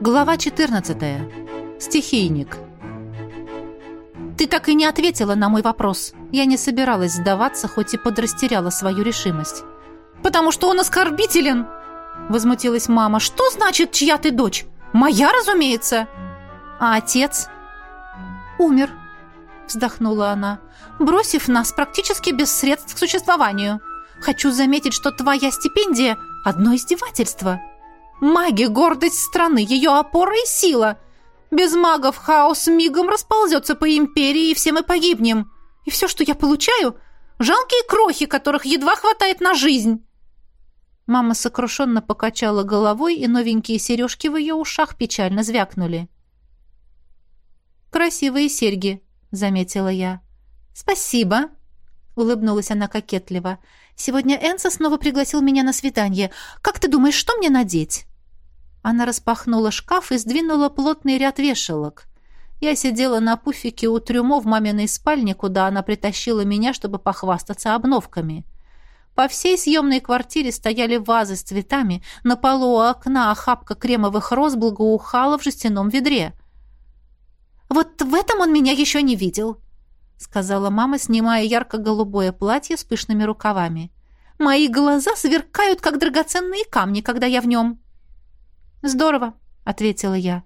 Глава 14. Стихийник. Ты так и не ответила на мой вопрос. Я не собиралась сдаваться, хоть и подрастеряла свою решимость. Потому что он оскорбителен, возмутилась мама. Что значит чья ты дочь? Моя, разумеется. А отец умер, вздохнула она, бросив нас практически без средств к существованию. Хочу заметить, что твоя стипендия одно издевательство. Маги — гордость страны, ее опора и сила. Без магов хаос мигом расползется по империи, и все мы погибнем. И все, что я получаю — жалкие крохи, которых едва хватает на жизнь». Мама сокрушенно покачала головой, и новенькие сережки в ее ушах печально звякнули. «Красивые серьги», — заметила я. «Спасибо», — улыбнулась она кокетливо. «Сегодня Энса снова пригласил меня на свидание. Как ты думаешь, что мне надеть?» Она распахнула шкаф и сдвинула плотный ряд вешалок. Я сидела на пуфике у трюмо в маминой спальне, куда она притащила меня, чтобы похвастаться обновками. По всей съемной квартире стояли вазы с цветами, на полу у окна охапка кремовых роз благоухала в жестяном ведре. «Вот в этом он меня еще не видел», — сказала мама, снимая ярко-голубое платье с пышными рукавами. «Мои глаза сверкают, как драгоценные камни, когда я в нем». «Здорово», — ответила я.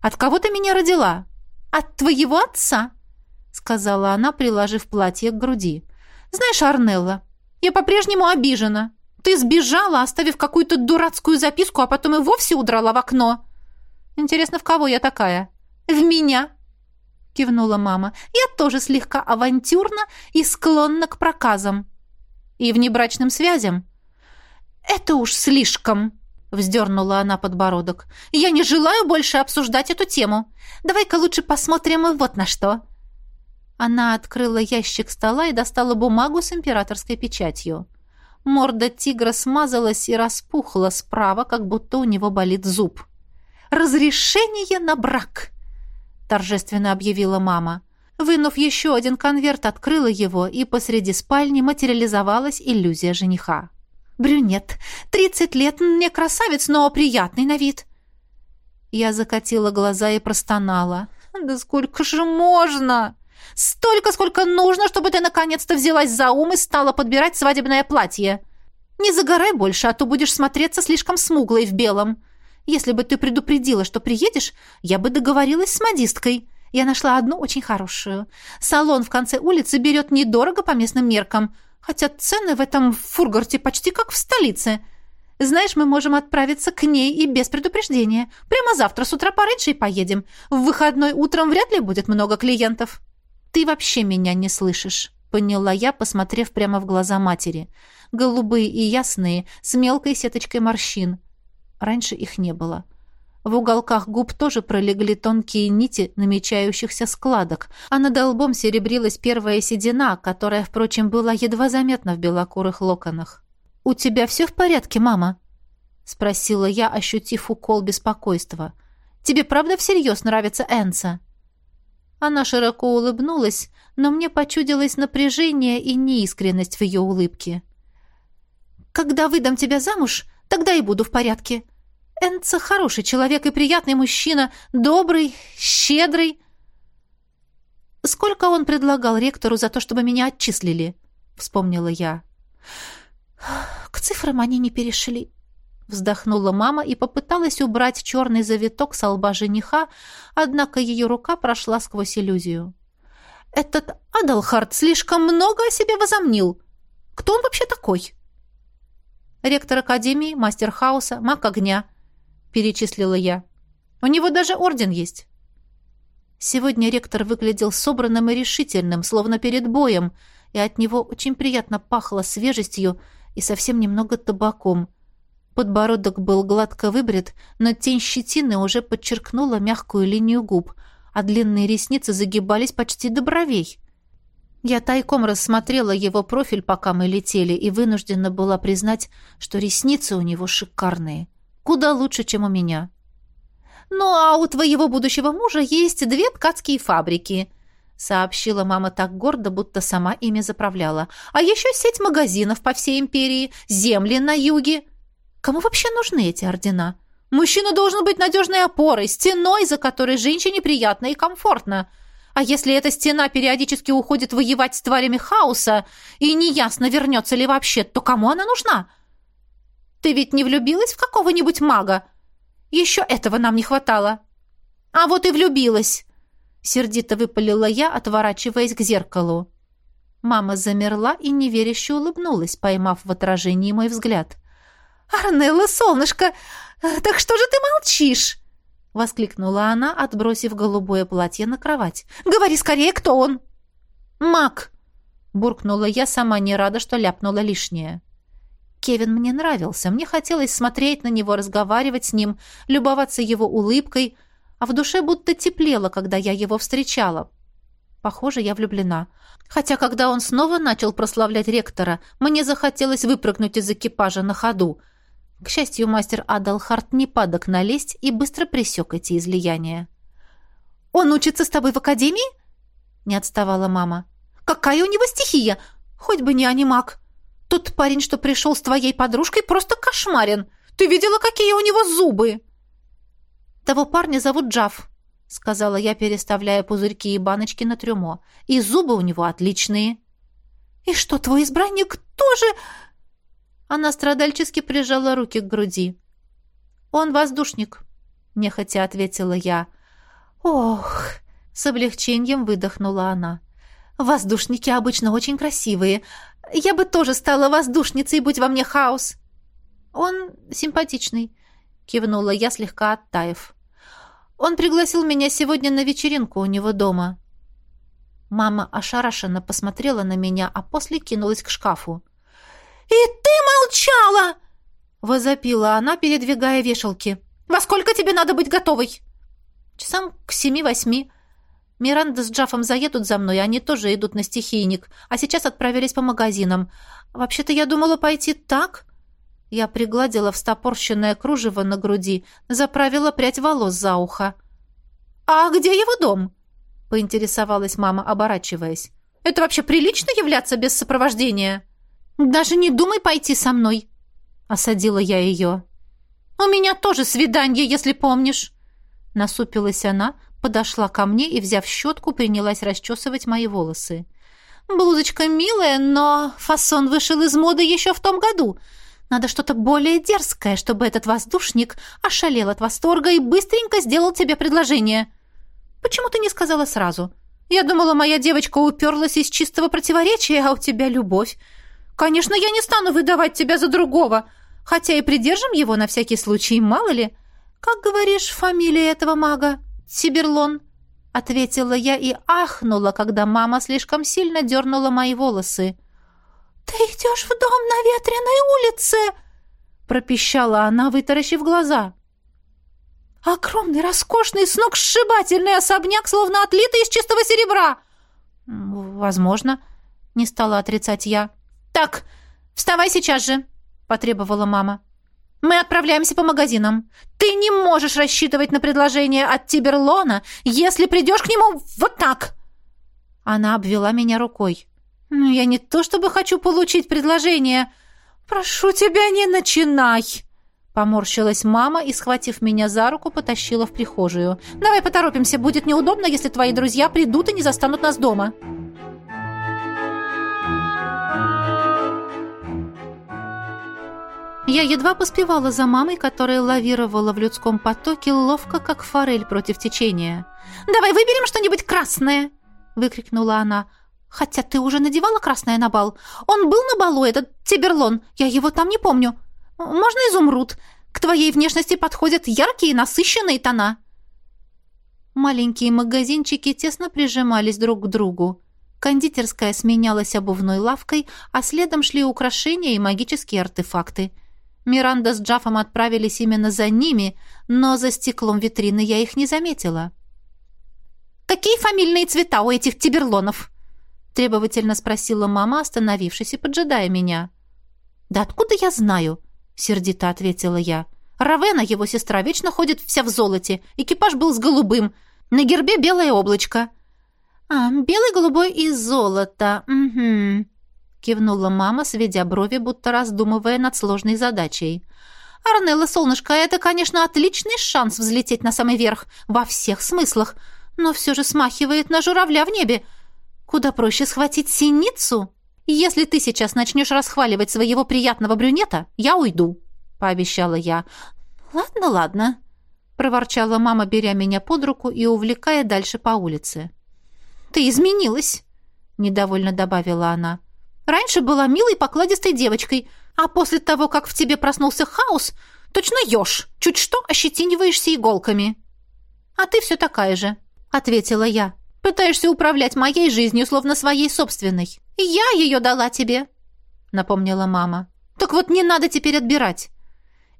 «От кого ты меня родила?» «От твоего отца», — сказала она, приложив платье к груди. «Знаешь, Арнелла, я по-прежнему обижена. Ты сбежала, оставив какую-то дурацкую записку, а потом и вовсе удрала в окно. Интересно, в кого я такая?» «В меня», — кивнула мама. «Я тоже слегка авантюрна и склонна к проказам». «И внебрачным связям?» «Это уж слишком», Вздернула она подбородок. «Я не желаю больше обсуждать эту тему. Давай-ка лучше посмотрим вот на что». Она открыла ящик стола и достала бумагу с императорской печатью. Морда тигра смазалась и распухла справа, как будто у него болит зуб. «Разрешение на брак!» — торжественно объявила мама. Вынув еще один конверт, открыла его, и посреди спальни материализовалась иллюзия жениха. Брюнет. Тридцать лет, не красавец, но приятный на вид. Я закатила глаза и простонала. Да сколько же можно? Столько, сколько нужно, чтобы ты наконец-то взялась за ум и стала подбирать свадебное платье. Не загорай больше, а то будешь смотреться слишком смуглой в белом. Если бы ты предупредила, что приедешь, я бы договорилась с модисткой. Я нашла одну очень хорошую. Салон в конце улицы берет недорого по местным меркам — Хотя цены в этом фургорте почти как в столице. Знаешь, мы можем отправиться к ней и без предупреждения. Прямо завтра с утра пораньше и поедем. В выходной утром вряд ли будет много клиентов. Ты вообще меня не слышишь, поняла я, посмотрев прямо в глаза матери. Голубые и ясные, с мелкой сеточкой морщин. Раньше их не было. — в уголках губ тоже пролегли тонкие нити намечающихся складок, а над лбом серебрилась первая седина, которая, впрочем, была едва заметна в белокурых локонах. «У тебя все в порядке, мама?» — спросила я, ощутив укол беспокойства. «Тебе правда всерьез нравится Энса?» Она широко улыбнулась, но мне почудилось напряжение и неискренность в ее улыбке. «Когда выдам тебя замуж, тогда и буду в порядке», Энца хороший человек и приятный мужчина, добрый, щедрый. Сколько он предлагал ректору за то, чтобы меня отчислили? Вспомнила я. К цифрам они не перешли. Вздохнула мама и попыталась убрать черный завиток с лба жениха, однако ее рука прошла сквозь иллюзию. «Этот Адалхард слишком много о себе возомнил. Кто он вообще такой?» «Ректор Академии, мастер хаоса, маг огня», — перечислила я. «У него даже орден есть». Сегодня ректор выглядел собранным и решительным, словно перед боем, и от него очень приятно пахло свежестью и совсем немного табаком. Подбородок был гладко выбрит, но тень щетины уже подчеркнула мягкую линию губ, а длинные ресницы загибались почти до бровей. Я тайком рассмотрела его профиль, пока мы летели, и вынуждена была признать, что ресницы у него шикарные — Куда лучше, чем у меня. «Ну, а у твоего будущего мужа есть две ткацкие фабрики», сообщила мама так гордо, будто сама ими заправляла. «А еще сеть магазинов по всей империи, земли на юге. Кому вообще нужны эти ордена? Мужчина должен быть надежной опорой, стеной, за которой женщине приятно и комфортно. А если эта стена периодически уходит воевать с тварями хаоса, и неясно, вернется ли вообще, то кому она нужна? Ты ведь не влюбилась в какого-нибудь мага? Еще этого нам не хватало. А вот и влюбилась. Сердито выпалила я, отворачиваясь к зеркалу. Мама замерла и неверяще улыбнулась, поймав в отражении мой взгляд. «Арнелла, солнышко, так что же ты молчишь?» — воскликнула она, отбросив голубое платье на кровать. «Говори скорее, кто он?» «Мак!» — буркнула я, сама не рада, что ляпнула лишнее. Кевин мне нравился. Мне хотелось смотреть на него, разговаривать с ним, любоваться его улыбкой, а в душе будто теплело, когда я его встречала. Похоже, я влюблена. Хотя, когда он снова начал прославлять ректора, мне захотелось выпрыгнуть из экипажа на ходу. К счастью, мастер Адалхарт не падок налезть и быстро пресек эти излияния. «Он учится с тобой в академии?» Не отставала мама. «Какая у него стихия? Хоть бы не анимак!» Тот парень, что пришел с твоей подружкой, просто кошмарен. Ты видела, какие у него зубы?» «Того парня зовут Джав», — сказала я, переставляя пузырьки и баночки на трюмо. «И зубы у него отличные». «И что, твой избранник тоже...» Она страдальчески прижала руки к груди. «Он воздушник», — нехотя ответила я. «Ох!» — с облегчением выдохнула она. «Воздушники обычно очень красивые. Я бы тоже стала воздушницей, будь во мне хаос. Он симпатичный, кивнула я, слегка оттаив. Он пригласил меня сегодня на вечеринку у него дома. Мама ошарашенно посмотрела на меня, а после кинулась к шкафу. «И ты молчала!» — возопила она, передвигая вешалки. «Во сколько тебе надо быть готовой?» «Часам к семи-восьми», Миранда с Джафом заедут за мной, они тоже идут на стихийник, а сейчас отправились по магазинам. Вообще-то я думала пойти так. Я пригладила встопорщенное кружево на груди, заправила прядь волос за ухо. «А где его дом?» — поинтересовалась мама, оборачиваясь. «Это вообще прилично являться без сопровождения?» «Даже не думай пойти со мной», — осадила я ее. «У меня тоже свидание, если помнишь», — насупилась она, — подошла ко мне и, взяв щетку, принялась расчесывать мои волосы. «Блузочка милая, но фасон вышел из моды еще в том году. Надо что-то более дерзкое, чтобы этот воздушник ошалел от восторга и быстренько сделал тебе предложение. Почему ты не сказала сразу? Я думала, моя девочка уперлась из чистого противоречия, а у тебя любовь. Конечно, я не стану выдавать тебя за другого, хотя и придержим его на всякий случай, мало ли. Как говоришь, фамилия этого мага?» «Сиберлон», — ответила я и ахнула, когда мама слишком сильно дернула мои волосы. «Ты идешь в дом на ветреной улице!» — пропищала она, вытаращив глаза. «Огромный, роскошный, сногсшибательный особняк, словно отлитый из чистого серебра!» «Возможно», — не стала отрицать я. «Так, вставай сейчас же!» — потребовала мама. Мы отправляемся по магазинам. Ты не можешь рассчитывать на предложение от Тиберлона, если придешь к нему вот так!» Она обвела меня рукой. «Ну, я не то чтобы хочу получить предложение. Прошу тебя, не начинай!» Поморщилась мама и, схватив меня за руку, потащила в прихожую. «Давай поторопимся, будет неудобно, если твои друзья придут и не застанут нас дома». Я едва поспевала за мамой, которая лавировала в людском потоке ловко, как форель против течения. «Давай выберем что-нибудь красное!» — выкрикнула она. «Хотя ты уже надевала красное на бал. Он был на балу, этот Тиберлон. Я его там не помню. Можно изумруд. К твоей внешности подходят яркие, насыщенные тона». Маленькие магазинчики тесно прижимались друг к другу. Кондитерская сменялась обувной лавкой, а следом шли украшения и магические артефакты — Миранда с Джафом отправились именно за ними, но за стеклом витрины я их не заметила. «Какие фамильные цвета у этих тиберлонов?» требовательно спросила мама, остановившись и поджидая меня. «Да откуда я знаю?» — сердито ответила я. «Равена, его сестра, вечно ходит вся в золоте. Экипаж был с голубым. На гербе белое облачко». «А, белый, голубой и золото. Угу», кивнула мама, сведя брови, будто раздумывая над сложной задачей. Арнелла, солнышко, это, конечно, отличный шанс взлететь на самый верх во всех смыслах, но все же смахивает на журавля в небе. Куда проще схватить синицу? Если ты сейчас начнешь расхваливать своего приятного брюнета, я уйду, пообещала я. Ладно, ладно, проворчала мама, беря меня под руку и увлекая дальше по улице. Ты изменилась, недовольно добавила она. Раньше была милой покладистой девочкой, а после того, как в тебе проснулся хаос, точно ешь, чуть что ощетиниваешься иголками. А ты все такая же, ответила я. Пытаешься управлять моей жизнью, словно своей собственной. Я ее дала тебе, напомнила мама. Так вот не надо теперь отбирать.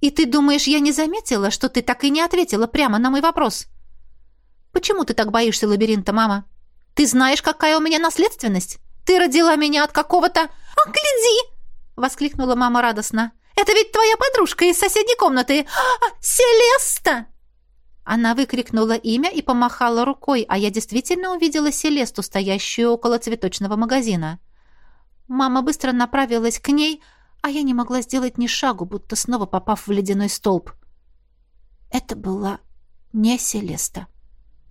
И ты думаешь, я не заметила, что ты так и не ответила прямо на мой вопрос? Почему ты так боишься лабиринта, мама? Ты знаешь, какая у меня наследственность? Ты родила меня от какого-то... А, гляди!» — воскликнула мама радостно. «Это ведь твоя подружка из соседней комнаты! А, Селеста!» Она выкрикнула имя и помахала рукой, а я действительно увидела Селесту, стоящую около цветочного магазина. Мама быстро направилась к ней, а я не могла сделать ни шагу, будто снова попав в ледяной столб. Это была не Селеста.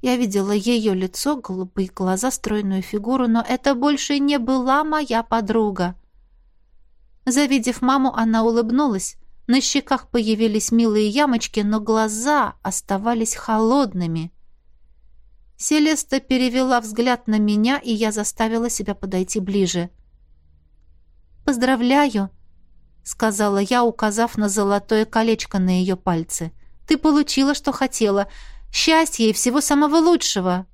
Я видела ее лицо, голубые глаза, стройную фигуру, но это больше не была моя подруга. Завидев маму, она улыбнулась. На щеках появились милые ямочки, но глаза оставались холодными. Селеста перевела взгляд на меня, и я заставила себя подойти ближе. «Поздравляю!» — сказала я, указав на золотое колечко на ее пальце. «Ты получила, что хотела. Счастья и всего самого лучшего!»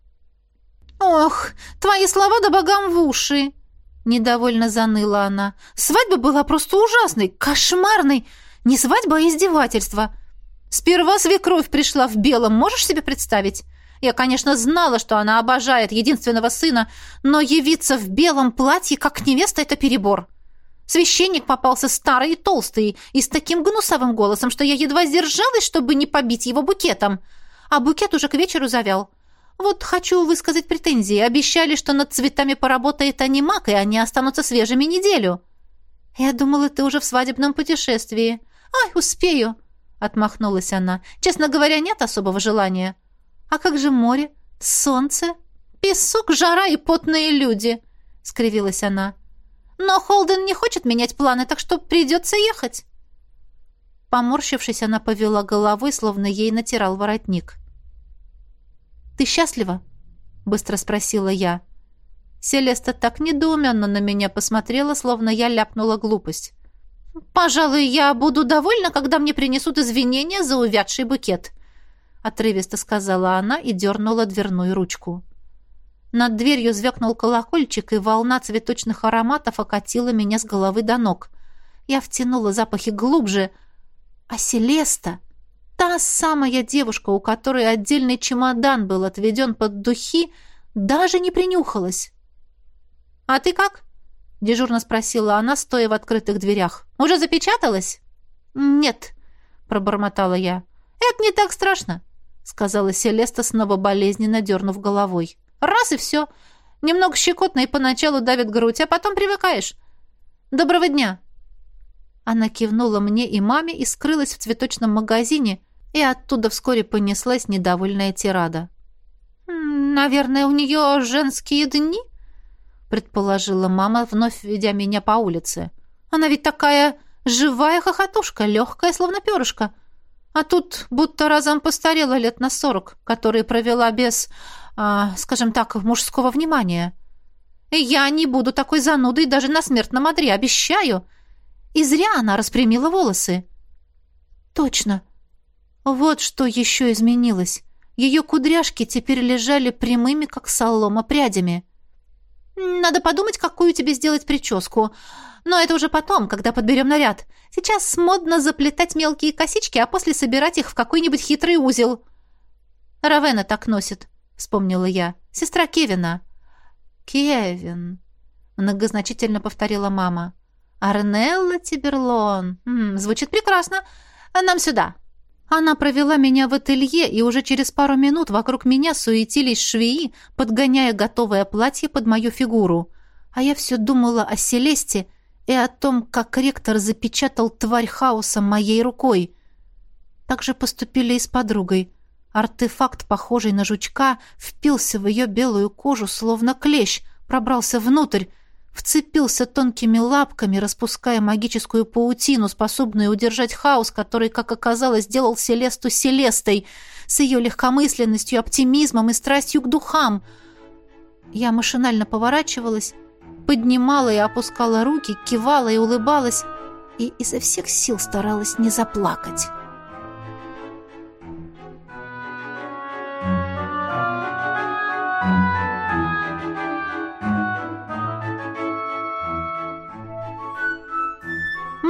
«Ох, твои слова да богам в уши!» Недовольно заныла она. «Свадьба была просто ужасной, кошмарной. Не свадьба, а издевательство. Сперва свекровь пришла в белом, можешь себе представить? Я, конечно, знала, что она обожает единственного сына, но явиться в белом платье, как невеста, это перебор. Священник попался старый и толстый, и с таким гнусовым голосом, что я едва сдержалась, чтобы не побить его букетом а букет уже к вечеру завял. Вот хочу высказать претензии. Обещали, что над цветами поработает анимак, и они останутся свежими неделю. Я думала, ты уже в свадебном путешествии. Ай, успею, отмахнулась она. Честно говоря, нет особого желания. А как же море, солнце, песок, жара и потные люди, скривилась она. Но Холден не хочет менять планы, так что придется ехать. Поморщившись, она повела головой, словно ей натирал воротник. «Ты счастлива?» — быстро спросила я. Селеста так недоуменно на меня посмотрела, словно я ляпнула глупость. «Пожалуй, я буду довольна, когда мне принесут извинения за увядший букет», — отрывисто сказала она и дернула дверную ручку. Над дверью звякнул колокольчик, и волна цветочных ароматов окатила меня с головы до ног. Я втянула запахи глубже, а Селеста Та самая девушка, у которой отдельный чемодан был отведен под духи, даже не принюхалась. «А ты как?» — дежурно спросила она, стоя в открытых дверях. «Уже запечаталась?» «Нет», — пробормотала я. «Это не так страшно», — сказала Селеста, снова болезненно дернув головой. «Раз и все. Немного щекотно и поначалу давит грудь, а потом привыкаешь. Доброго дня!» Она кивнула мне и маме и скрылась в цветочном магазине, и оттуда вскоре понеслась недовольная тирада. «Наверное, у нее женские дни?» предположила мама, вновь ведя меня по улице. «Она ведь такая живая хохотушка, легкая, словно перышко. А тут будто разом постарела лет на сорок, которые провела без, а, скажем так, мужского внимания. Я не буду такой занудой даже на смертном одре, обещаю!» И зря она распрямила волосы. Точно. Вот что еще изменилось. Ее кудряшки теперь лежали прямыми, как солома, прядями. Надо подумать, какую тебе сделать прическу. Но это уже потом, когда подберем наряд. Сейчас модно заплетать мелкие косички, а после собирать их в какой-нибудь хитрый узел. Равена так носит, вспомнила я. Сестра Кевина. Кевин, многозначительно повторила мама. «Арнелла Тиберлон. М -м, звучит прекрасно. Нам сюда». Она провела меня в ателье, и уже через пару минут вокруг меня суетились швеи, подгоняя готовое платье под мою фигуру. А я все думала о Селесте и о том, как ректор запечатал тварь хаоса моей рукой. Так же поступили и с подругой. Артефакт, похожий на жучка, впился в ее белую кожу, словно клещ, пробрался внутрь, вцепился тонкими лапками, распуская магическую паутину, способную удержать хаос, который, как оказалось, сделал Селесту Селестой, с ее легкомысленностью, оптимизмом и страстью к духам. Я машинально поворачивалась, поднимала и опускала руки, кивала и улыбалась, и изо всех сил старалась не заплакать.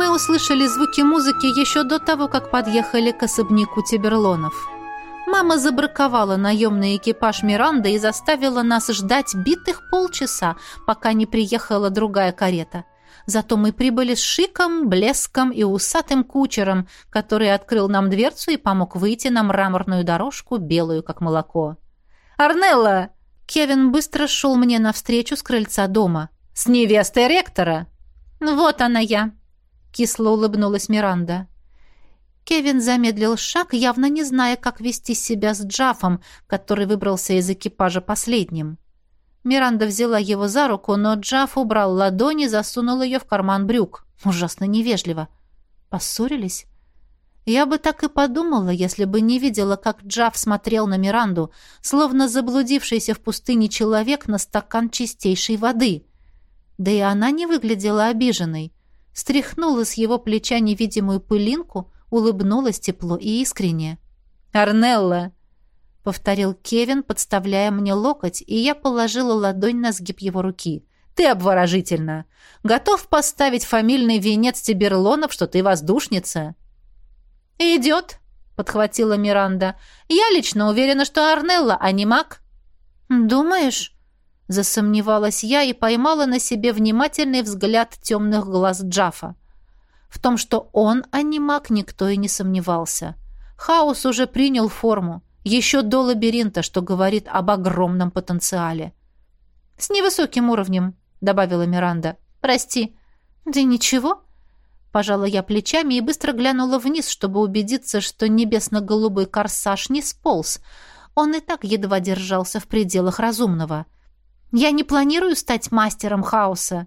Мы услышали звуки музыки еще до того, как подъехали к особняку Тиберлонов. Мама забраковала наемный экипаж Миранды и заставила нас ждать битых полчаса, пока не приехала другая карета. Зато мы прибыли с шиком, блеском и усатым кучером, который открыл нам дверцу и помог выйти на мраморную дорожку, белую как молоко. «Арнелла!» Кевин быстро шел мне навстречу с крыльца дома. «С невестой ректора!» «Вот она я!» Кисло улыбнулась Миранда. Кевин замедлил шаг, явно не зная, как вести себя с Джафом, который выбрался из экипажа последним. Миранда взяла его за руку, но Джаф убрал ладони засунул ее в карман брюк. Ужасно невежливо. Поссорились? Я бы так и подумала, если бы не видела, как Джаф смотрел на Миранду, словно заблудившийся в пустыне человек на стакан чистейшей воды. Да и она не выглядела обиженной стряхнула с его плеча невидимую пылинку, улыбнулась тепло и искренне. «Арнелла!» — повторил Кевин, подставляя мне локоть, и я положила ладонь на сгиб его руки. «Ты обворожительна! Готов поставить фамильный венец Тиберлонов, что ты воздушница?» «Идет!» — подхватила Миранда. «Я лично уверена, что Арнелла, а не маг». «Думаешь?» Засомневалась я и поймала на себе внимательный взгляд темных глаз Джафа. В том, что он анимак, никто и не сомневался. Хаос уже принял форму, еще до лабиринта, что говорит об огромном потенциале. «С невысоким уровнем», — добавила Миранда. «Прости». «Да ничего». Пожала я плечами и быстро глянула вниз, чтобы убедиться, что небесно-голубой корсаж не сполз. Он и так едва держался в пределах разумного. Я не планирую стать мастером хаоса.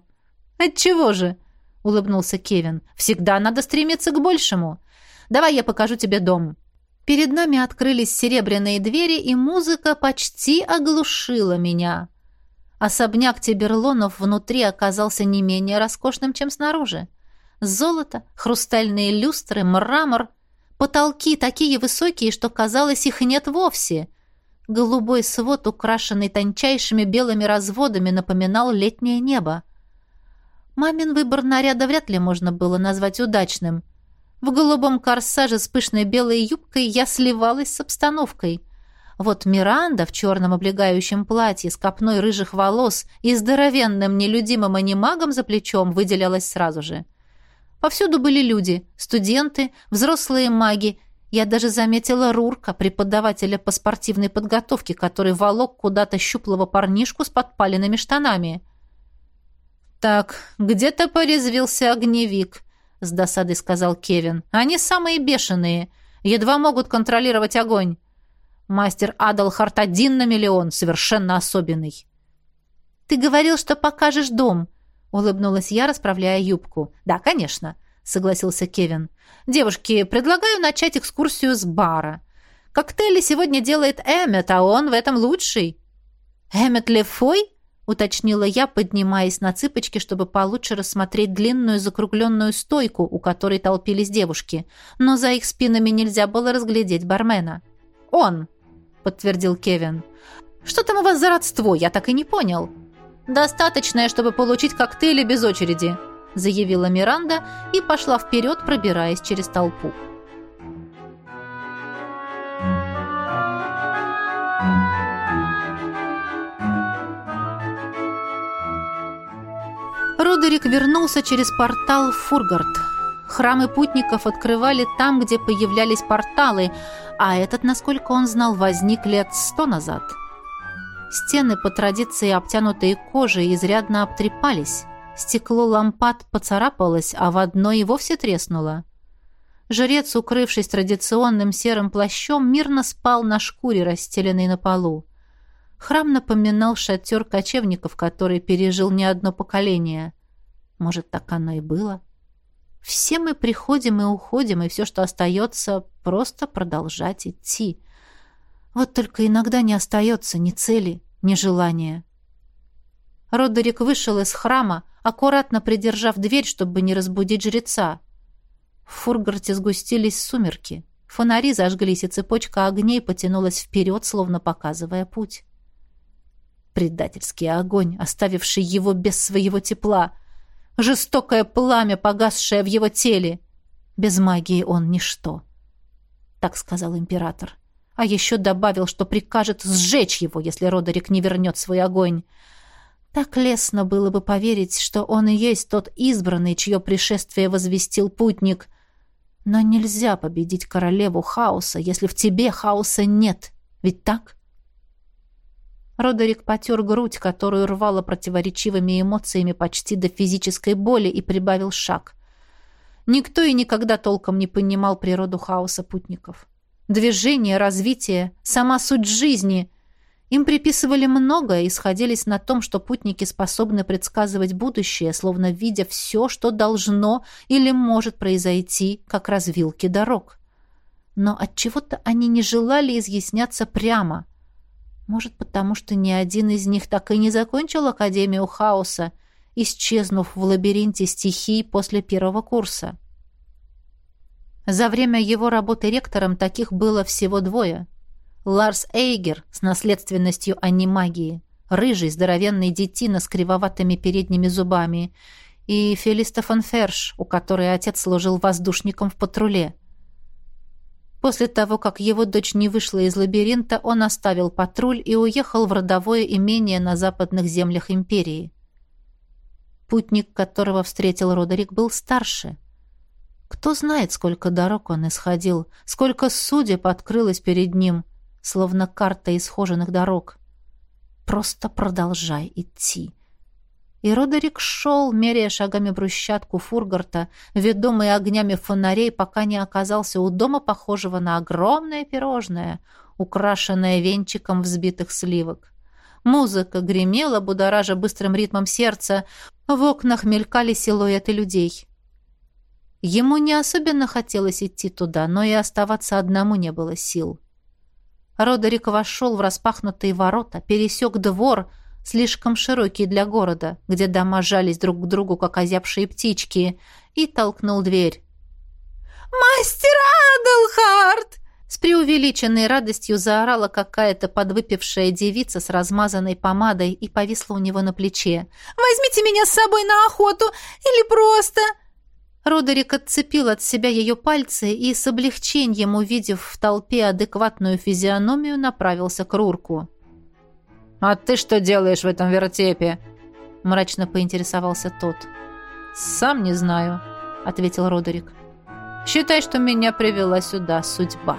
Отчего же? улыбнулся Кевин. Всегда надо стремиться к большему. Давай я покажу тебе дом. Перед нами открылись серебряные двери, и музыка почти оглушила меня. Особняк Тиберлонов внутри оказался не менее роскошным, чем снаружи. Золото, хрустальные люстры, мрамор, потолки такие высокие, что казалось, их нет вовсе. Голубой свод, украшенный тончайшими белыми разводами, напоминал летнее небо. Мамин выбор наряда вряд ли можно было назвать удачным. В голубом корсаже с пышной белой юбкой я сливалась с обстановкой. Вот Миранда в черном облегающем платье с копной рыжих волос и здоровенным нелюдимым анимагом за плечом выделялась сразу же. Повсюду были люди, студенты, взрослые маги я даже заметила Рурка, преподавателя по спортивной подготовке, который волок куда-то щуплого парнишку с подпаленными штанами. «Так, где-то порезвился огневик», — с досадой сказал Кевин. «Они самые бешеные, едва могут контролировать огонь. Мастер Адалхарт один на миллион, совершенно особенный». «Ты говорил, что покажешь дом», — улыбнулась я, расправляя юбку. «Да, конечно согласился Кевин. Девушки, предлагаю начать экскурсию с бара. Коктейли сегодня делает Эммет, а он в этом лучший. Эммет Лефой? уточнила я, поднимаясь на цыпочки, чтобы получше рассмотреть длинную закругленную стойку, у которой толпились девушки. Но за их спинами нельзя было разглядеть бармена. «Он», — подтвердил Кевин. «Что там у вас за родство? Я так и не понял». «Достаточное, чтобы получить коктейли без очереди», заявила Миранда и пошла вперед, пробираясь через толпу. Родерик вернулся через портал в Фургард. Храмы путников открывали там, где появлялись порталы, а этот, насколько он знал, возник лет сто назад. Стены, по традиции обтянутые кожей, изрядно обтрепались. Стекло лампад поцарапалось, а в одной и вовсе треснуло. Жрец, укрывшись традиционным серым плащом, мирно спал на шкуре, расстеленной на полу. Храм напоминал шатер кочевников, который пережил не одно поколение. Может, так оно и было? Все мы приходим и уходим, и все, что остается, просто продолжать идти. Вот только иногда не остается ни цели, ни желания. Родерик вышел из храма, аккуратно придержав дверь, чтобы не разбудить жреца. В фургарте сгустились сумерки. Фонари зажглись, и цепочка огней потянулась вперед, словно показывая путь. Предательский огонь, оставивший его без своего тепла. Жестокое пламя, погасшее в его теле. Без магии он ничто. Так сказал император. А еще добавил, что прикажет сжечь его, если Родерик не вернет свой огонь. Так лестно было бы поверить, что он и есть тот избранный, чье пришествие возвестил путник. Но нельзя победить королеву хаоса, если в тебе хаоса нет. Ведь так? Родерик потер грудь, которую рвало противоречивыми эмоциями почти до физической боли, и прибавил шаг. Никто и никогда толком не понимал природу хаоса путников. Движение, развитие, сама суть жизни. Им приписывали многое и сходились на том, что путники способны предсказывать будущее, словно видя все, что должно или может произойти, как развилки дорог. Но от чего то они не желали изъясняться прямо – может, потому что ни один из них так и не закончил Академию хаоса, исчезнув в лабиринте стихий после первого курса. За время его работы ректором таких было всего двое. Ларс Эйгер с наследственностью анимагии, рыжий здоровенный детина с кривоватыми передними зубами, и Фелиста фон Ферш, у которой отец служил воздушником в патруле – После того, как его дочь не вышла из лабиринта, он оставил патруль и уехал в родовое имение на западных землях империи. Путник, которого встретил Родерик, был старше. Кто знает, сколько дорог он исходил, сколько судеб открылось перед ним, словно карта исхоженных дорог. Просто продолжай идти. И Родерик шел, меряя шагами брусчатку Фургарта, ведомый огнями фонарей, пока не оказался у дома, похожего на огромное пирожное, украшенное венчиком взбитых сливок. Музыка гремела, будоража быстрым ритмом сердца, в окнах мелькали силуэты людей. Ему не особенно хотелось идти туда, но и оставаться одному не было сил. Родерик вошел в распахнутые ворота, пересек двор — слишком широкий для города, где дома жались друг к другу, как озябшие птички, и толкнул дверь. «Мастер Адлхарт!» С преувеличенной радостью заорала какая-то подвыпившая девица с размазанной помадой и повисла у него на плече. «Возьмите меня с собой на охоту! Или просто...» Родерик отцепил от себя ее пальцы и, с облегчением увидев в толпе адекватную физиономию, направился к Рурку. «А ты что делаешь в этом вертепе?» мрачно поинтересовался тот. «Сам не знаю», — ответил Родерик. «Считай, что меня привела сюда судьба».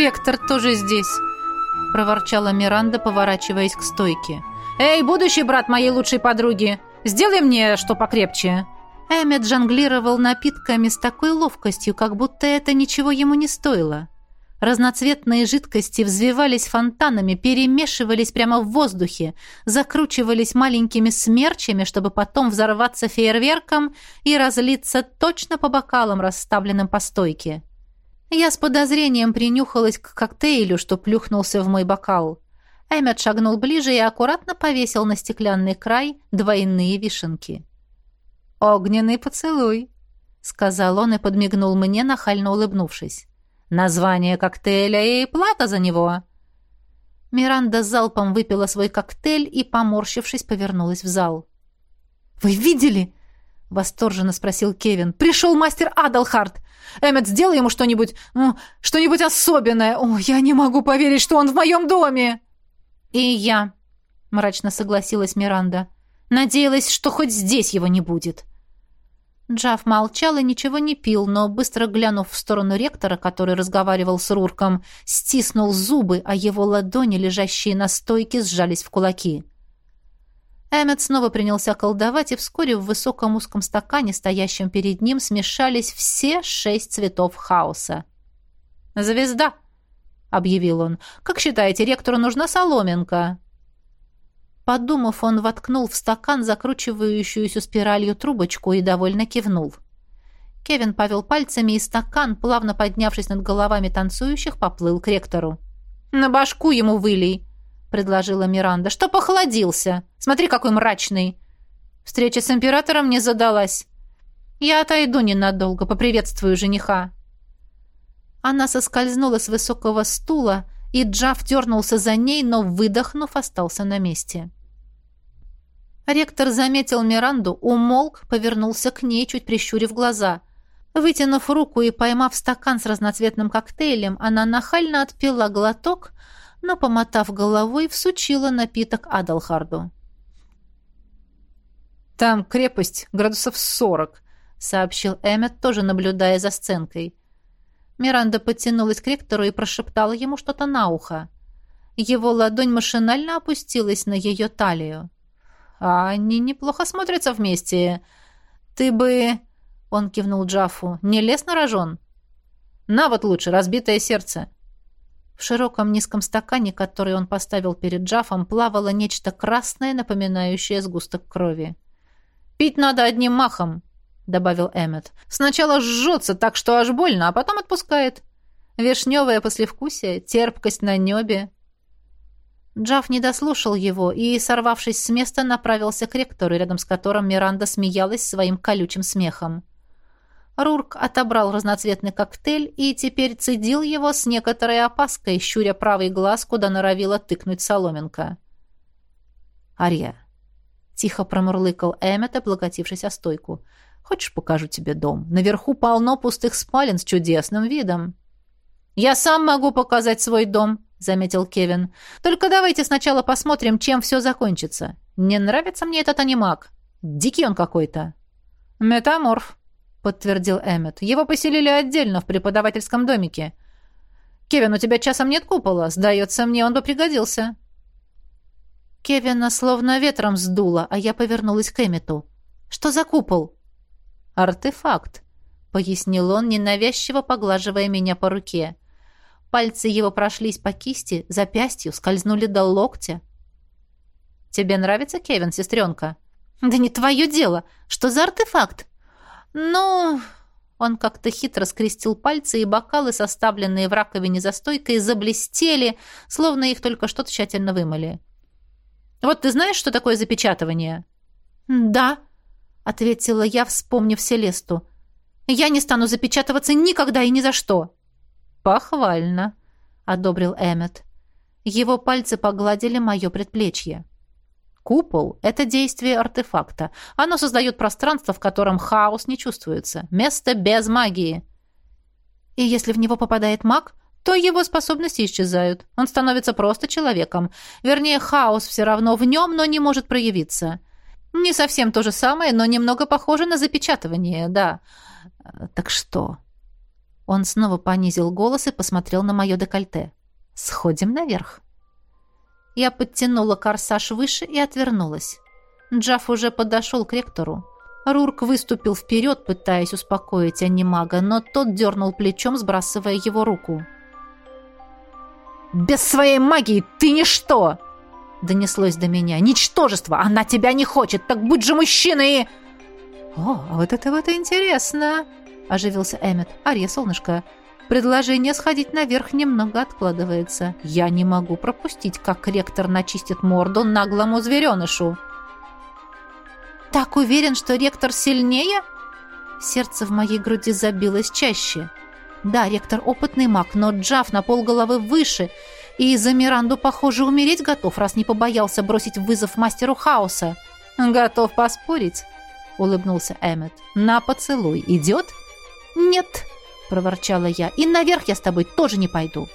«Ректор тоже здесь», — проворчала Миранда, поворачиваясь к стойке. «Эй, будущий брат моей лучшей подруги! Сделай мне что покрепче». Эммет жонглировал напитками с такой ловкостью, как будто это ничего ему не стоило. Разноцветные жидкости взвивались фонтанами, перемешивались прямо в воздухе, закручивались маленькими смерчами, чтобы потом взорваться фейерверком и разлиться точно по бокалам, расставленным по стойке. Я с подозрением принюхалась к коктейлю, что плюхнулся в мой бокал. Эммет шагнул ближе и аккуратно повесил на стеклянный край двойные вишенки. «Огненный поцелуй», — сказал он и подмигнул мне, нахально улыбнувшись. «Название коктейля и плата за него». Миранда залпом выпила свой коктейль и, поморщившись, повернулась в зал. «Вы видели?» — восторженно спросил Кевин. «Пришел мастер Адалхарт! Эммет, сделай ему что-нибудь, что-нибудь особенное! О, я не могу поверить, что он в моем доме!» «И я», — мрачно согласилась Миранда. «Надеялась, что хоть здесь его не будет». Джав молчал и ничего не пил, но, быстро глянув в сторону ректора, который разговаривал с Рурком, стиснул зубы, а его ладони, лежащие на стойке, сжались в кулаки. Эммет снова принялся колдовать, и вскоре в высоком узком стакане, стоящем перед ним, смешались все шесть цветов хаоса. «Звезда!» — объявил он. «Как считаете, ректору нужна соломинка?» Подумав, он воткнул в стакан закручивающуюся спиралью трубочку и довольно кивнул. Кевин повел пальцами, и стакан, плавно поднявшись над головами танцующих, поплыл к ректору. «На башку ему вылей!» — предложила Миранда. «Что похолодился? Смотри, какой мрачный!» Встреча с императором не задалась. «Я отойду ненадолго, поприветствую жениха». Она соскользнула с высокого стула, и Джав дернулся за ней, но, выдохнув, остался на месте. Ректор заметил Миранду, умолк, повернулся к ней, чуть прищурив глаза. Вытянув руку и поймав стакан с разноцветным коктейлем, она нахально отпила глоток, но, помотав головой, всучила напиток Адалхарду. «Там крепость градусов сорок», — сообщил Эммет, тоже наблюдая за сценкой. Миранда подтянулась к ректору и прошептала ему что-то на ухо. Его ладонь машинально опустилась на ее талию. А они неплохо смотрятся вместе. Ты бы...» Он кивнул Джафу. «Не лез на рожон?» «На вот лучше, разбитое сердце». В широком низком стакане, который он поставил перед Джафом, плавало нечто красное, напоминающее сгусток крови. «Пить надо одним махом», — добавил Эммет. «Сначала жжется так, что аж больно, а потом отпускает. Вишневое послевкусие, терпкость на небе. Джав не дослушал его и, сорвавшись с места, направился к ректору, рядом с которым Миранда смеялась своим колючим смехом. Рурк отобрал разноцветный коктейль и теперь цедил его с некоторой опаской, щуря правый глаз, куда норовила тыкнуть соломинка. «Ария», — тихо промурлыкал Эммет, облокотившись о стойку, — «хочешь, покажу тебе дом? Наверху полно пустых спален с чудесным видом». «Я сам могу показать свой дом», заметил Кевин. «Только давайте сначала посмотрим, чем все закончится. Не нравится мне этот анимак. Дикий он какой-то». «Метаморф», — подтвердил Эммет. «Его поселили отдельно в преподавательском домике. Кевин, у тебя часом нет купола? Сдается мне, он бы пригодился». Кевина словно ветром сдуло, а я повернулась к Эммету. «Что за купол?» «Артефакт», — пояснил он, ненавязчиво поглаживая меня по руке. Пальцы его прошлись по кисти, запястью, скользнули до локтя. «Тебе нравится Кевин, сестренка?» «Да не твое дело! Что за артефакт?» «Ну...» Он как-то хитро скрестил пальцы, и бокалы, составленные в раковине за стойкой, заблестели, словно их только что тщательно вымыли. «Вот ты знаешь, что такое запечатывание?» «Да», — ответила я, вспомнив Селесту. «Я не стану запечатываться никогда и ни за что». «Похвально», — одобрил Эммет. Его пальцы погладили мое предплечье. Купол — это действие артефакта. Оно создает пространство, в котором хаос не чувствуется. Место без магии. И если в него попадает маг, то его способности исчезают. Он становится просто человеком. Вернее, хаос все равно в нем, но не может проявиться. Не совсем то же самое, но немного похоже на запечатывание, да. Так что... Он снова понизил голос и посмотрел на мое декольте. «Сходим наверх». Я подтянула корсаж выше и отвернулась. Джаф уже подошел к ректору. Рурк выступил вперед, пытаясь успокоить анимага, но тот дернул плечом, сбрасывая его руку. «Без своей магии ты ничто!» Донеслось до меня. «Ничтожество! Она тебя не хочет! Так будь же мужчиной!» «О, а вот это вот интересно!» оживился Эммет. «Ария, солнышко, предложение сходить наверх немного откладывается. Я не могу пропустить, как ректор начистит морду наглому зверенышу». «Так уверен, что ректор сильнее?» Сердце в моей груди забилось чаще. «Да, ректор опытный маг, но Джав на полголовы выше, и за Миранду, похоже, умереть готов, раз не побоялся бросить вызов мастеру хаоса». «Готов поспорить?» — улыбнулся Эммет. «На поцелуй идет?» «Нет!» — проворчала я. «И наверх я с тобой тоже не пойду!»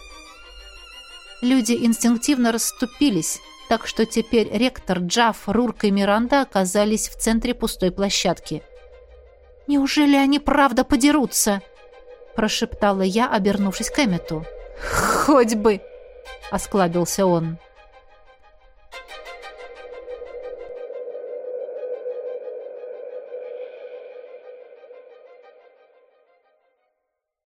Люди инстинктивно расступились, так что теперь ректор, Джаф, Рурка и Миранда оказались в центре пустой площадки. Неужели они правда подерутся? прошептала я, обернувшись к Эммету. Хоть бы, осклабился он.